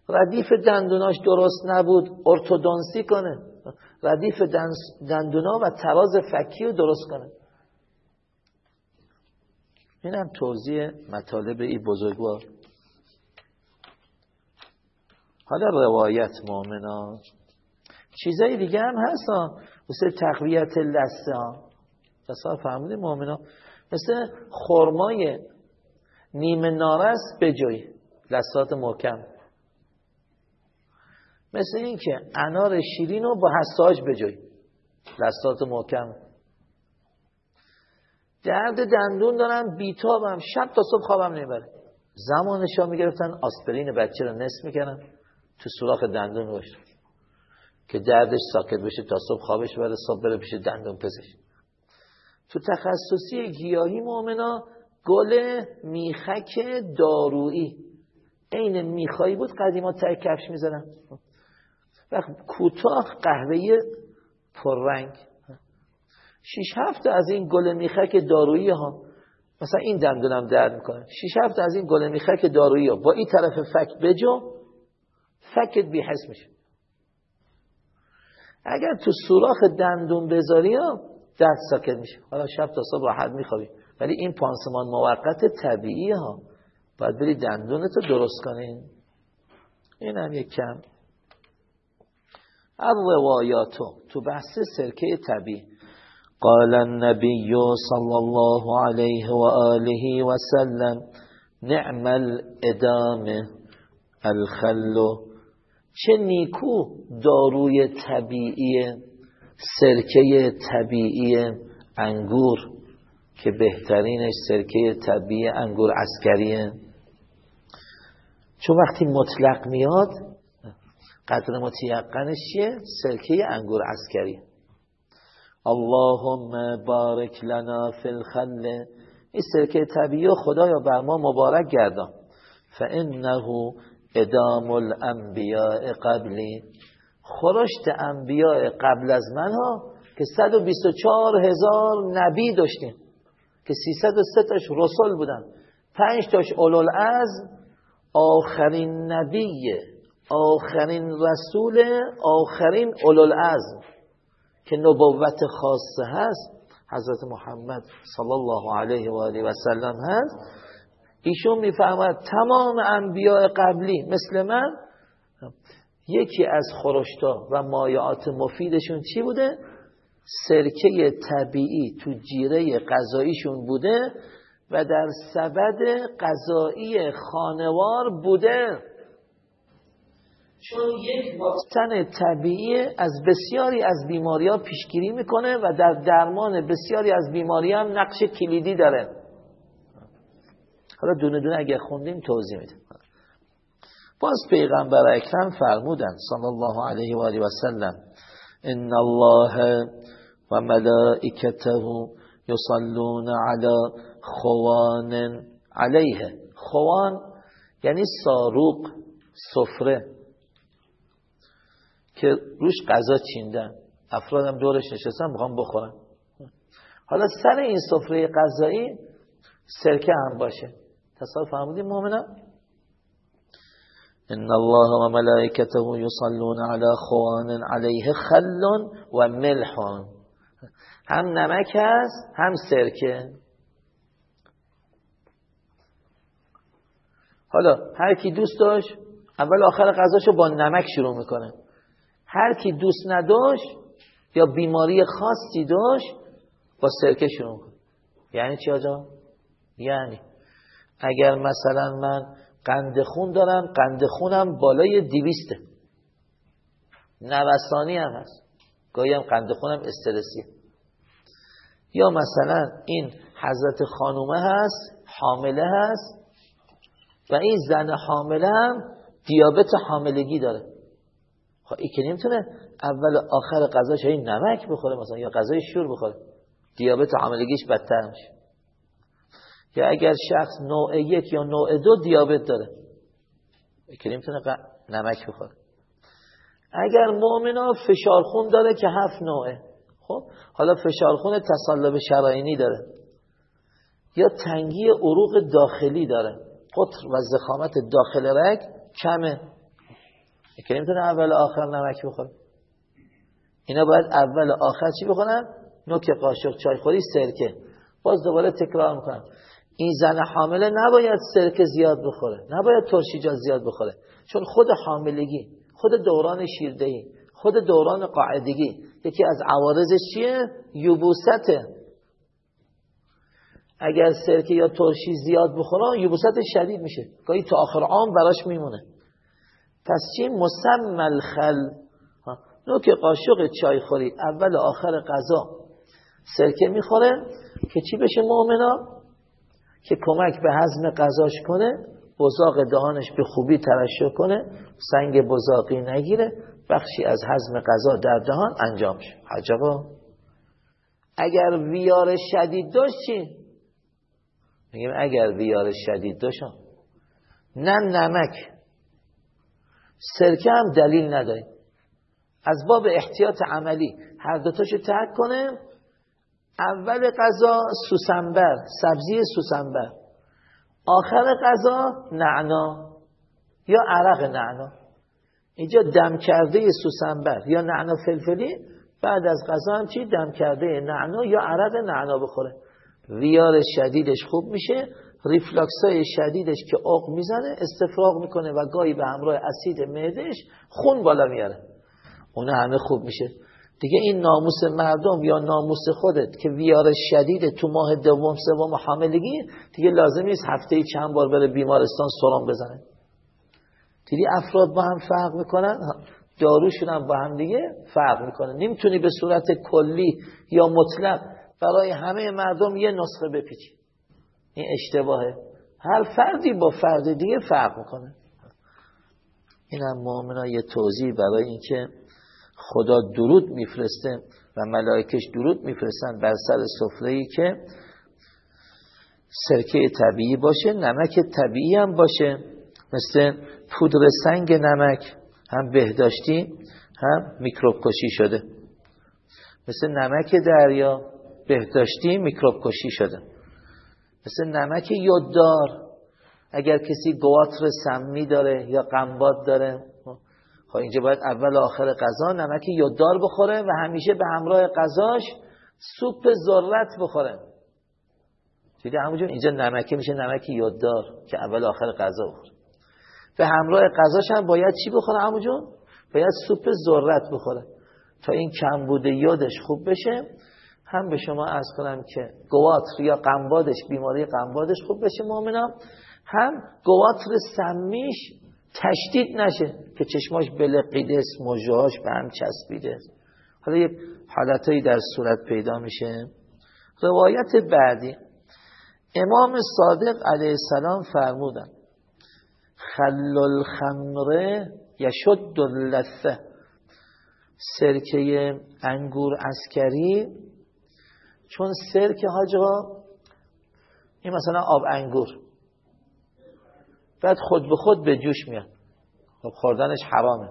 ردیف دندوناش درست نبود ارتودانسی کنه. ردیف دندونا و تراز فکی رو درست کنه. این هم توضیح مطالب ای بزرگوار. حالا روایت مؤمنا چیزایی دیگه هم هست مثل تقویت لسه ها. تصال فهمیده مؤمنا مثل خرمای نیمه نارس بجوی لسات محکم. مثل این که انار شیرین رو با حساج بجوی لسات محکم. درد دندون دارم بیتابم شب تا صبح خوابم نمی‌بره. زمانش ها می‌گرفتن آسپرین بچه رو نصف می‌کنن تو سوراخ دندون باشه که دردش ساکت بشه تا صبح خوابش بره صبح بره پیش دندون پزشک. تو تخصصی گیاهی مؤمنا گل میخک دارویی. عین میخایی بود قدیما تای کفش می‌زنن و کوتاه قهوه پررنگ. شیش هفت از این گل میخک دارویی ها مثلا این دندونم درد می‌کنه. شیش هفت از این گل میخک دارویی ها با این طرف فک بجو فکت بی حس میشه. اگر تو سوراخ دندون بذاری ها ساکت میشه. حالا شب تا صبح راحت میخوابی. ولی این پانسمان موقت طبیعی ها. باید بری دندونتو درست کنین این هم یک کم. الروایاتو تو بحث سرکه طبیعی. قال النبي صلى الله عليه وآله وسلم نعم الادامه الخل چه نیکو داروی طبیعی سرکه طبیعی انگور که بهترینش سرکه طبیعی انگور عسکریه. چون وقتی مطلق میاد قدر متیقنش چیه؟ سرکه انگور عسکری. اللهم بارک لنا فی الخل این سرکه طبیعی خدایا بر ما مبارک گردان. فانه ادام الانبیاء قبلی. خورشت انبیاء قبل از من ها که 124 هزار نبی داشتیم که 303 تاش رسول بودن. 5 تاش اولول از آخرین نبی آخرین رسول آخرین اولول از که نبوت خاصه هست حضرت محمد صلی الله علیه و آله و سلم هست. ایشون می‌فهمد تمام انبیاء قبلی مثل من یکی از خورشتا و مایعات مفیدشون چی بوده؟ سرکه طبیعی تو جیره غذاییشون بوده و در سبد غذایی خانوار بوده چون یک واکسن طبیعی از بسیاری از بیماری ها پیشگیری می‌کنه و در درمان بسیاری از بیماری هم نقش کلیدی داره حالا دونه دونه اگر خوندیم توضیح میده باز پیغمبر اکرم فرمودن صلی الله علیه و آله و سلم ان الله و ملائکته یصلون علی خوان علیه. خوان یعنی ساروق سفره که روش غذا چیندن افرادم دورش نشستن می‌خوام بخورن. حالا سر این سفره غذایی سرکه هم باشه. تصال فهمودیم مؤمنم ان الله و ملائکته یصلون علی خوان علیه خل و ملح هم نمک هست هم سرکه. حالا هر کی دوست داشت اول آخر غذاشو با نمک شروع می‌کنه. هر کی دوست نداشت یا بیماری خاصی داشت با سرکه شروع می‌کنه. یعنی چی آجا؟ یعنی اگر مثلا من قند خون دارم قند خونم بالای دیویسته نوسانی هم هست. گاهی هم قند خونم استرسیه. یا مثلا این حضرت خانومه هست حامله هست و این زن حامله هم دیابت حاملگی داره. خب این که نمی‌تونه اول آخر غذاش این نمک بخوره مثلا یا غذای شور بخوره. دیابت حاملگیش بدتر میشه. یا اگر شخص نوع یک یا نوع دو دیابت داره که نمی‌تونه نمک بخوره. اگر مؤمنا فشارخون داره که هفت نوعه. خب؟ حالا فشارخون تصلب شراینی داره. یا تنگی عروق داخلی داره. قطر و زخامت داخل رگ کمه. که نمی‌تونه اول آخر نمک بخوره. اینا باید اول آخر چی بخورن؟ نوک قاشق چای خوری سرکه. باز دوباره تکرار می‌کنم. این زن حامله نباید سرکه زیاد بخوره نباید ترشیجات زیاد بخوره. چون خود حاملگی خود دوران شیردهی خود دوران قاعدگی یکی از عوارضش چیه؟ یوبوسته اگر سرکه یا ترشی زیاد بخوره یوبوست شدید میشه. گاهی تا آخر عام براش میمونه. پس چی؟ مسمى الخل. نوک قاشق چای خوری اول آخر غذا. سرکه می‌خوره که چی بشه مؤمنا که کمک به هضم غذاش کنه بزاق دهانش به خوبی ترشح کنه سنگ بزاقی نگیره بخشی از هضم غذا در دهان انجام شه. عجبا اگر ویار شدید داشت چی؟ میگیم اگر ویار شدید داشت. نه نمک. سرکه هم دلیل نداره. از باب احتیاط عملی هر دوتاشو ترک کنه اول غذا سوسنبر سبزی سوسنبر آخر غذا نعنا یا عرق نعنا. اینجا دم کرده سوسنبر یا نعنا فلفلی بعد از غذا هم چی؟ دم کرده نعنا یا عرق نعنا بخوره. ویار شدیدش خوب میشه. ریفلاکس های شدیدش که عق می‌زنه استفراغ می‌کنه و گاهی به همراه اسید معدهش خون بالا میاره. اونه همه خوب میشه. دیگه این ناموس مردم یا ناموس خودت که ویار شدید تو ماه دوم سوم حاملگی دیگه لازم نیست هفته چند بار بره بیمارستان سرم بزنه. دیدی افراد با هم فرق می‌کنن داروشون هم با هم دیگه فرق می‌کنه. نمی‌تونی به صورت کلی یا مطلق برای همه مردم یه نسخه بپیچی. این اشتباهه. هر فردی با فرد دیگه فرق می‌کنه. این هم یه توضیح برای اینکه خدا درود میفرسته و ملائکش درود میفرستن بر سر سفره که سرکه طبیعی باشه نمک طبیعی هم باشه. مثل پودر سنگ نمک هم بهداشتی هم میکروب کشی شده. مثل نمک دریا بهداشتی میکروب کشی شده. مثل نمک یوددار اگر کسی گواتر سمی داره یا قنبات داره خب اینجا باید اول و آخر غذا نمک یوددار بخوره و همیشه به همراه غذاش سوپ ذرت بخوره. دیدی همونجور اینجا نمکه میشه نمک یوددار که اول و آخر غذا بخوره. به همراه غذاش هم باید چی بخوره همونجور باید سوپ ذرت بخوره. تا این کمبود یودش خوب بشه هم به شما از کنم که گواتر یا قنبادش بیماری قنبادش خوب بشه مؤمنام هم گواتر سمیش تشدید نشه که چشماش بلقیده است موجهاش به هم چسبیده. حالا یه حالتهایی در صورت پیدا میشه. روایت بعدی. امام صادق علیه السلام فرمودن خل الخمره یشد اللثه سرکه انگور اسکری چون سرکه حاجا این مثلا آب انگور. بعد خود به خود به جوش میاد. خب خوردنش حرامه.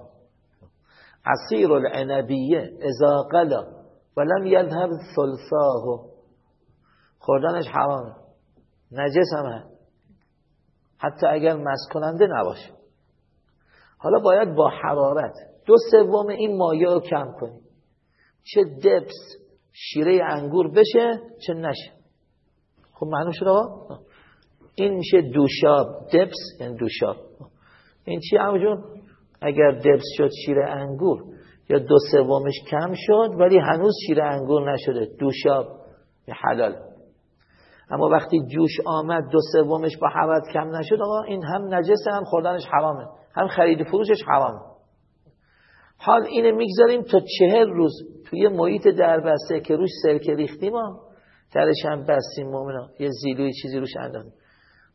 عصیر العنبیه اذا قلا ولم یذهب ثلثاه. خوردنش حرامه. نجس همه حتی اگر مس کننده نباشه. حالا باید با حرارت. دو سوم این مایه رو کم کنیم. چه دبس شیره انگور بشه چه نشه. خب معنی شد این میشه دوشاب دبس یعنی دوشاب. این چی جون؟ اگر دبس شد شیر انگور یا دو سومش کم شد ولی هنوز شیر انگور نشده. دوشاب حلال. اما وقتی جوش آمد دو سومش با حرارت کم نشد آقا این هم نجسه هم خوردنش حرامه. هم خرید فروشش حرامه. حال اینه می‌گذاریم تا چهر روز توی محیط دربسته که روش سرکه ریختیم ها درش هم بستیم مومنا یه زیلوی چیزی روش اندازیم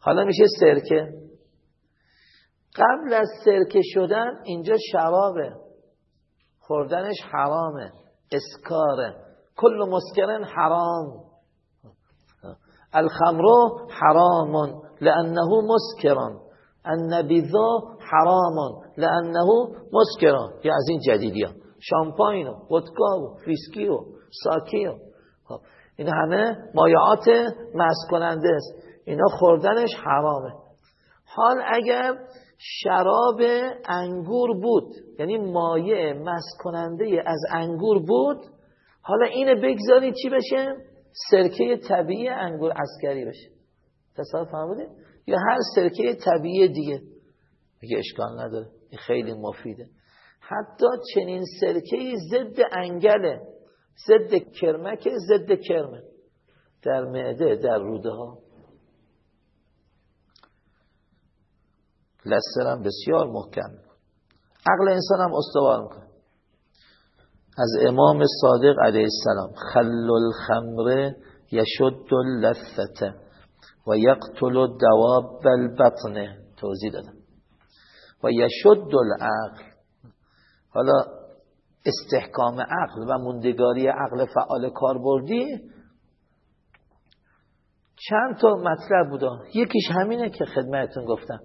حالا میشه سرکه. قبل از سرکه شدن اینجا شرابه خوردنش حرامه. اسکاره. کل مسکرن حرام. الخمرو حرام. لانه مسکران النبیذا حرام. لانه مسکران یا از این جدیدی ها. شامپاین و ودکا و ویسکی و ساکی و. خب، این همه مایعات مست کننده است. اینا خوردنش حرامه. حال اگر شراب انگور بود یعنی مایع مست کننده از انگور بود حالا اینه بگذاری چی بشه؟ سرکه طبیعی انگور اسکری بشه. تصور فهمیدید یا هر سرکه طبیعی دیگه. میگه اشکال نداره. این خیلی مفیده. حتی چنین سرکه ضد انگله ضد کرمک ضد کرمه. در معده در روده ها. لسر بسیار محکم. عقل انسان هم استوار می‌کنه. از امام صادق علیه السلام خل الخمر یشد اللثته و یقتل دواب البطنه توضیح دادم. و یشد العقل. حالا استحکام عقل و موندگاری عقل فعال کاربردی چند تا مطلب بوده. یکیش همینه که خدمتتون گفتم.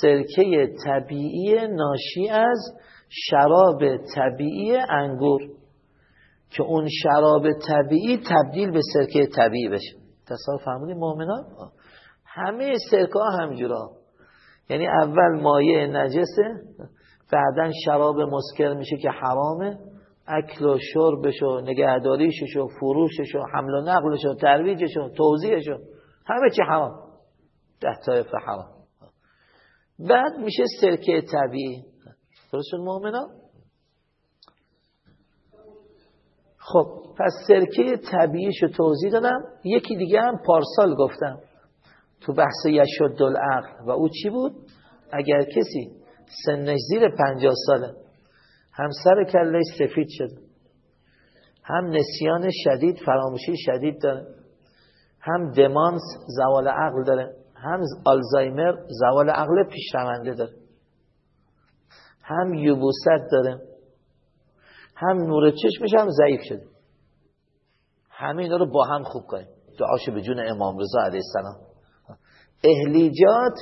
سرکه طبیعی ناشی از شراب طبیعی انگور. که اون شراب طبیعی تبدیل به سرکه طبیعی بشه. تصور فهمونی مؤمنان؟ همه سرکه ها همجورا یعنی اول مایه نجسه بعدا شراب مسکر میشه که حرامه. اکل و شربش و نگهداریشش و فروشش و حمل و نقلش و ترویجش و توضیحش و همه چی حرام. ده طایف حرام. بعد میشه سرکه طبیعی. درست مؤمنا خب پس سرکه طبیعیشو توضیح دادم. یکی دیگه هم پارسال گفتم. تو بحث یشد العقل و او چی بود؟ اگر کسی سنش زیر پنجاه ساله هم سر کلش سفید شده. هم نسیان شدید فراموشی شدید داره. هم دمانس زوال عقل داره. هم آلزایمر زوال عقل پیشرونده داره. هم یوبوست داره هم نور چشمش هم ضعیف شده. همه اینا رو با هم خوب کنیم. دعاشو به جون امام رضا علیه السلام. اهلیجات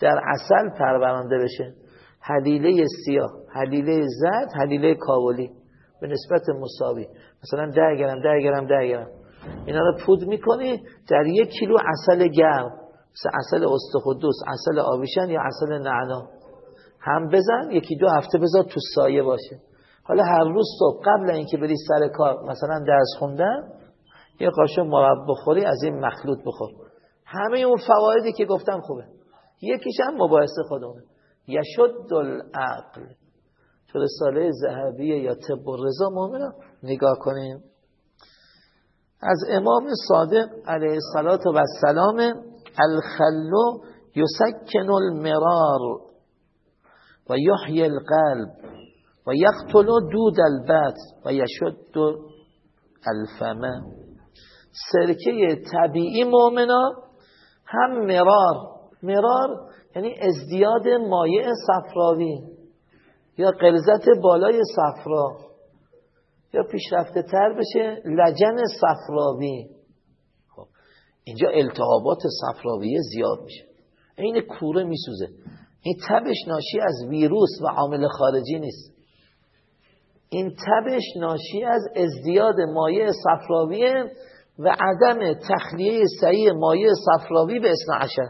در اصل پرورانده بشه. حلیله سیاه حلیله زرد حلیله کابلی. به نسبت مساوی. مثلا ده گرم ده گرم ده گرم اینا رو پود می‌کنی در یک کیلو اصل گرم. اصل استخدوس اصل آویشن یا اصل نعنا. هم بزن یکی دو هفته بذار تو سایه باشه. حالا هر روز صبح قبل اینکه بری سر کار مثلا درس خوندن یه قاشق مرب بخوری از این مخلوط بخور. همه اون فوایدی که گفتم خوبه. یکیش هم مباحثه خودمونه. یشد العقل. تو رساله ذهبیه یا طب و رضا مؤمنه نگاه کنیم از امام صادق علیه السلام الخلو یسکن المرار و یحیی القلب و یقتل دود البت و یشد الفمه سرکه طبیعی مؤمنا هم مرار. مرار یعنی ازدیاد مایع صفراوی یا قلزت بالای صفرا یا پیشرفته تر بشه لجن صفراوی. اینجا التهابات صفراویه زیاد میشه. این کوره میسوزه. این تبش ناشی از ویروس و عامل خارجی نیست. این تبش ناشی از ازدیاد مایع صفراویه و عدم تخلیه صحیح مایع صفراوی به اصنعشه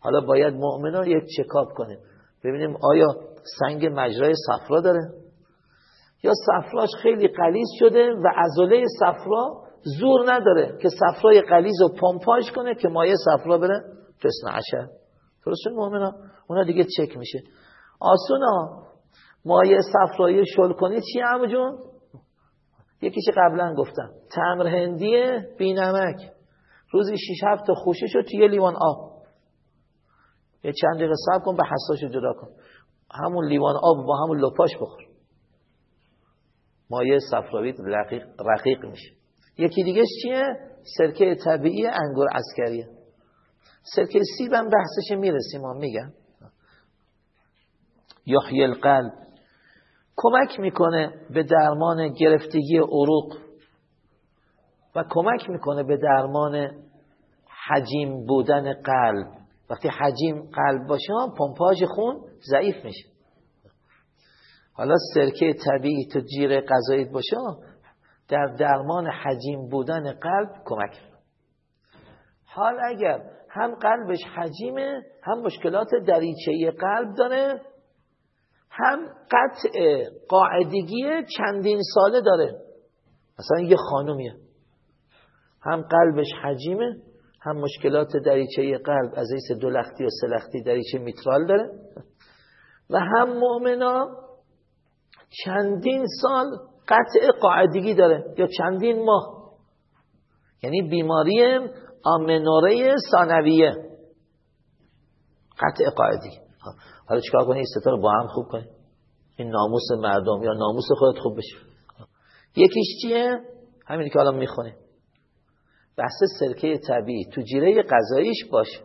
حالا باید مؤمنان یک چکاب کنیم. ببینیم آیا سنگ مجرای صفرا داره؟ یا صفراش خیلی قلیز شده و عضله صفرا زور نداره که صفرای قلیز رو پمپاژ کنه که مایع صفرا بره تو عشر. درست مؤمنا اونا دیگه چک میشه. آسونا مایع صفرایی شل کنی چی همو جون؟ یکیش قبلا گفتم. تمر هندیه بینمک. روزی 6 7 تا شد توی لیوان آب. یه چند دقیقه صبر کن به حساش جدا کن. همون لیوان آب با همون لپاش بخور. مایه صفراوی رقیق, رقیق میشه. یکی دیگه چیه؟ سرکه طبیعی انگور عسکریه سرکه سیب هم بحثش می‌رسیم ما میگم. یحیی القلب. کمک می‌کنه به درمان گرفتگی عروق و کمک می‌کنه به درمان حجیم بودن قلب. وقتی حجیم قلب باشه پمپاژ خون ضعیف میشه. حالا سرکه طبیعی تو جیر غذایی باشه در درمان حجیم بودن قلب کمک حال اگر هم قلبش حجیمه هم مشکلات دریچه قلب داره هم قطع قاعدگی چندین ساله داره. مثلا یه خانومیه. هم قلبش حجیمه هم مشکلات دریچه قلب از ایس دولختی و سلختی دریچه میترال داره. و هم مؤمنا چندین سال قطع قاعدگی داره. یا چندین ماه. یعنی بیماری آمنوره ثانویه. قطع قاعدگی. حالا چیکار کنی؟ این رو با هم خوب کنی. این ناموس مردم یا ناموس خودت خوب بشه یکیش چیه؟ همینی که الان می‌خونیم بحث سرکه طبیعی. تو جیره غذاییش باشه.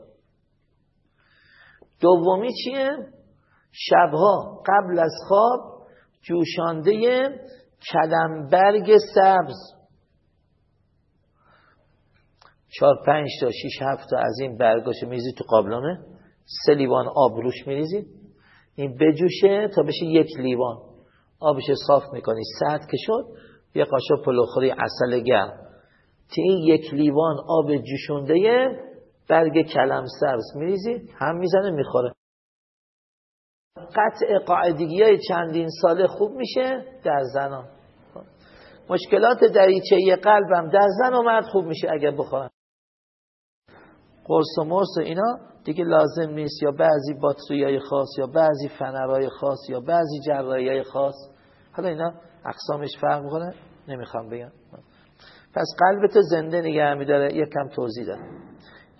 دومی چیه؟ شبها قبل از خواب جوشانده کلمبرگ سبز. چهار پنج تا شیش هفت تا از این برگاش میریزید تو قابلمه. سه لیوان آب روش میریزید این بجوشه تا بشه یک لیوان. آبش صاف می‌کنی. سرد که شد یه قاشق پلوخوری اصل گرم. تی این یک لیوان آب جوشونده برگ کلم سبز میریزی. هم می‌زنه می‌خوره. قطع قاعدگی های چندین ساله خوب میشه در زنان. مشکلات دریچه قلبم در زن و مرد خوب میشه اگر بخورن قرص و مرس و اینا دیگه لازم نیست یا بعضی باتری های خاص یا بعضی فنرهای خاص یا بعضی جراحی های خاص. حالا اینا اقسامش فرق می‌کنه؟ نمی‌خوام بگم. پس قلبت زنده نگه میداره یک کم توضیح داره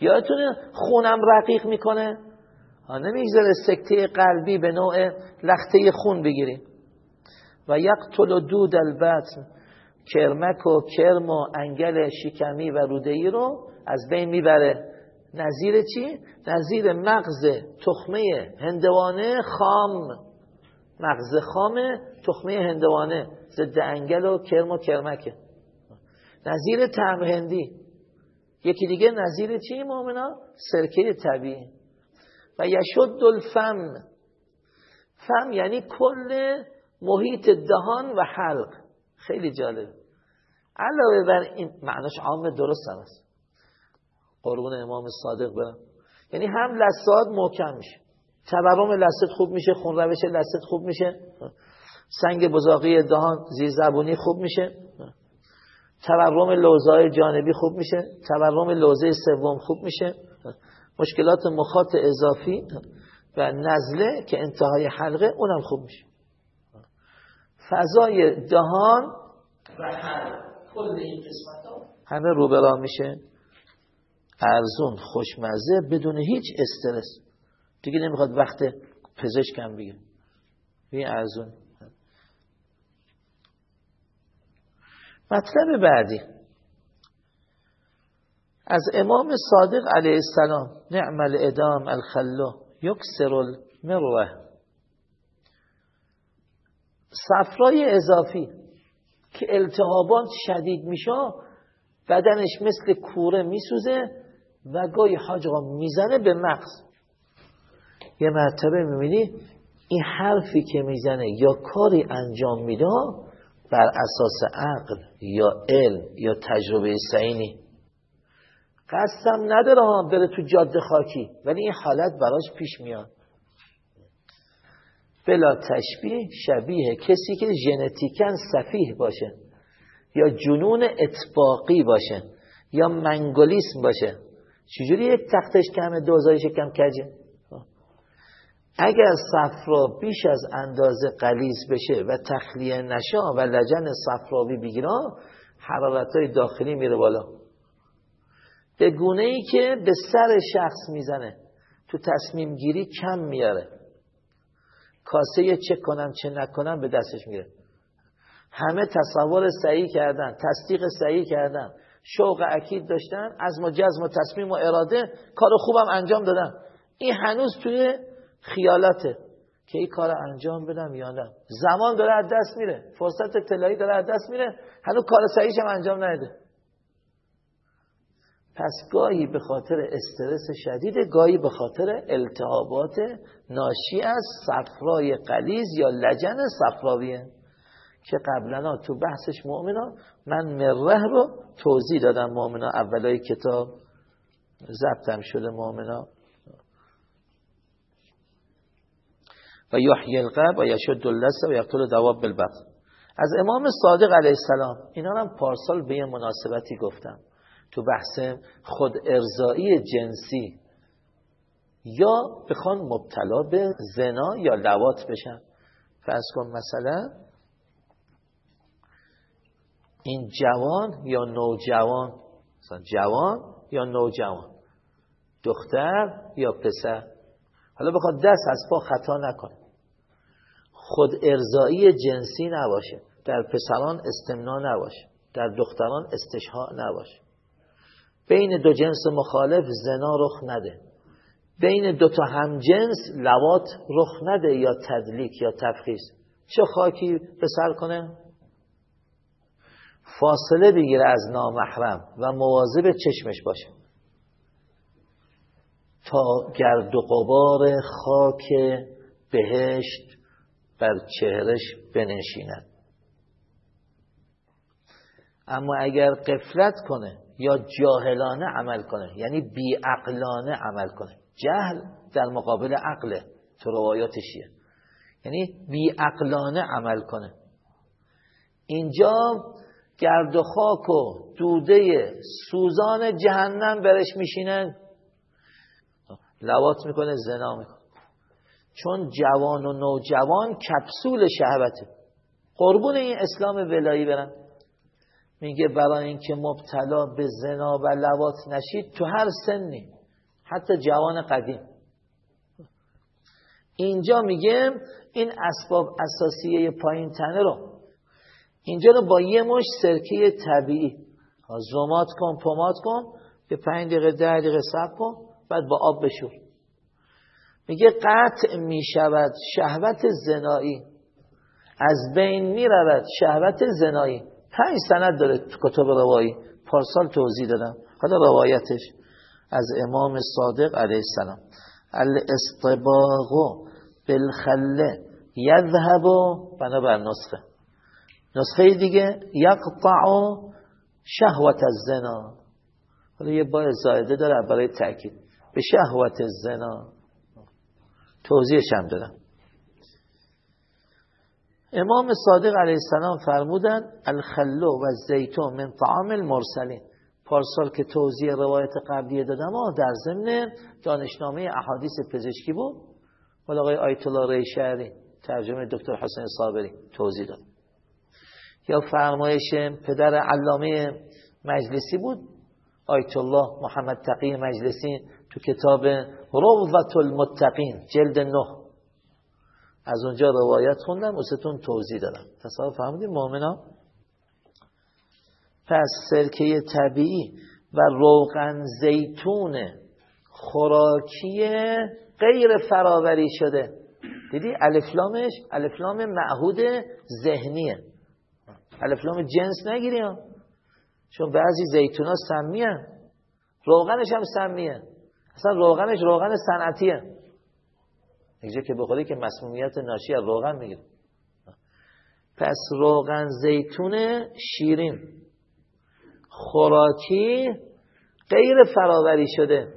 یادتونه خونم رقیق می‌کنه؟ نمی‌گذاره سکته قلبی به نوع لخته خون بگیریم و یقتل دود البطن کرمک و کرم و انگل شکمی و رودهی رو از بین می‌بره. نظیر چی؟ نظیر مغز تخمه هندوانه خام. مغز خام تخمه هندوانه ضد انگل و کرم و کرمکه نظیر تعم هندی. یکی دیگه نظیر چی؟ مؤمنا؟ سرکه طبیعی. و یشد الفم. فم یعنی کل محیط دهان و حلق. خیلی جالب. علاوه بر این معناش عام درست هم است. قربون امام صادق برم. یعنی هم لسات محکم میشه. تورم لست خوب میشه خون روش لست خوب میشه. سنگ بزاقی دهان زیر زبونی خوب میشه. تورم لوزای جانبی خوب میشه. تورم لوزه سوم خوب میشه. مشکلات مخاط اضافی و نزله که انتهای حلقه اونم خوب میشه. فضای دهان و کل این قسمت همه روبرا میشه. ارزون خوشمزه بدون هیچ استرس. دیگه نمی‌خواد وقت پزشکم بگه این ارزون. مطلب بعدی. از امام صادق علیه السلام نعم الادام الخلو یکسر المروه صفرای اضافی که التهابات شدید میشه بدنش مثل کوره میسوزه و گاهی حاج می‌زنه به مغز. یه مرتبه می‌بینی این حرفی که می‌زنه یا کاری انجام میده بر اساس عقل یا علم یا تجربه سعینی قصدم نداره ها بره تو جاده خاکی ولی این حالت براش پیش میاد. بلا تشبیه شبیه کسی که ژنتیکن سفیه باشه یا جنون اطباقی باشه یا منگولیسم باشه. چجوری یک تختش کمه دوزایش کم کجه؟ اگر صفرا بیش از اندازه قلیز بشه و تخلیه نشا و لجن صفراوی بگیره حرارت های داخلی میره بالا. به گونه ای که به سر شخص می‌زنه. تو تصمیم گیری کم میاره کاسه چه کنم چه نکنم به دستش میره. همه تصور صحیح کردن تصدیق صحیح کردن. شوق اکید داشتن از ما جزم و تصمیم و اراده کار خوبم انجام دادن. این هنوز توی خیالاته که این کار انجام بدم یا نه. زمان داره از دست میره. فرصت طلایی داره از دست میره. هنوز کار صحیحش هم انجام نده. پس گاهی به خاطر استرس شدید گاهی به خاطر التهابات ناشی از صفرای قلیز یا لجن صفراویه. که قبلا تو بحثش مؤمنا من مره رو توضیح دادم مؤمنا. اولای کتاب ضبطم شده مؤمنا. و یحیی القلب و یشد اللسه و یقتل دواب بالبطن. از امام صادق علیه السلام اینا هم پارسال به یه مناسبتی گفتم. تو بحث خود ارزایی جنسی یا بخوان مبتلا به زنا یا لوات بشن. فرض کن مثلا این جوان یا نوجوان مثلا جوان یا نوجوان دختر یا پسر. حالا بخواد دست از پا خطا نکنه. خود ارزایی جنسی نباشه. در پسران استمنا نباشه. در دختران استشهاء نباشه. بین دو جنس مخالف زنا رخ نده. بین دو تا هم جنس لوات رخ نده یا تدلیک یا تفخیص. چه خاکی به سر کنه؟ فاصله بگیره از نامحرم و مواظب چشمش باشه. تا گرد و قبار خاک بهشت بر چهرش بنشیند. اما اگر قفلت کنه یا جاهلانه عمل کنه یعنی بیعقلانه عمل کنه. جهل در مقابل عقله تو روایاتشیه یعنی بیعقلانه عمل کنه. اینجا گرد و خاک و دوده سوزان جهنم برش میشینن. لوات می‌کنه زنا می‌کنه. چون جوان و نوجوان کپسول شهوته. قربون این اسلام ولایی برن. میگه برای اینکه مبتلا به زنا و لوات نشید تو هر سنی حتی جوان قدیم. اینجا میگه این اسباب اساسیه پایین تنه رو. اینجا رو با یه مش سرکه طبیعی. زومات کن پمات کن به پنج دقیقه ده دقیقه سب کن بعد با آب بشور. میگه قطع می‌شود شهوت زنایی. از بین می‌رود شهوت زنایی. پنج سند داره تو کتاب روایی. پارسال توضیح دادم. حالا روایتش از امام صادق علیه السلام. الاستباغ بالخله یذهب بنابر نسخه. نسخه دیگه یقطع شهوت الزنا. حالا یه بار زایده داره برای تأکید به شهوت الزنا. توضیحش هم دادم. امام صادق علیه السلام فرمودن الخلو و زیتون من طعام المرسلین. پارسال که توضیح روایت قبلیه دادم و در ضمن دانشنامه احادیث پزشکی بود. ولی آقای آیت الله ری شهری ترجمه دکتر حسین صابری توضیح داد. یا فرمایش پدر علامه مجلسی بود آیت الله محمد تقی مجلسی تو کتاب روضت المتقین جلد نه. از اونجا روایت خوندم وستون توضیح دادم. تصاحب فهمیدیم مؤمنا پس سرکه طبیعی و روغن زیتون خوراکی غیر فراوری شده. دیدی؟ الفلامش الفلام معهود ذهنیه. الفلام جنس نگیریم چون بعضی زیتون ها سمیه. روغنش هم سمیه. اصلا روغنش روغن صنعتیه. اینجا که بخوری که مسمومیت ناشی از روغن می‌گیره پس روغن زیتون شیرین. خوراکی غیر فراوری شده.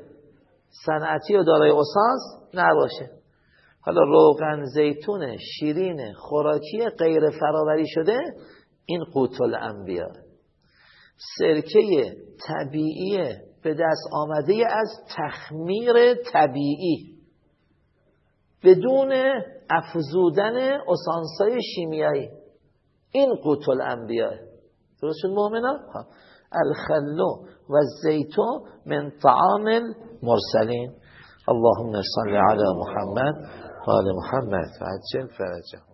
صنعتی و دارای اساس نباشه. حالا روغن زیتون شیرین خوراکی غیر فراوری شده این قوت الانبیا. سرکه طبیعی به دست آمده از تخمیر طبیعی. بدون افزودن اسانسای شیمیایی. این قوت الانبیاء. درست شد مؤمنا الخلو و الزیتون من طعام المرسلین. اللهم صل على محمد و محمد. و عجل فرجه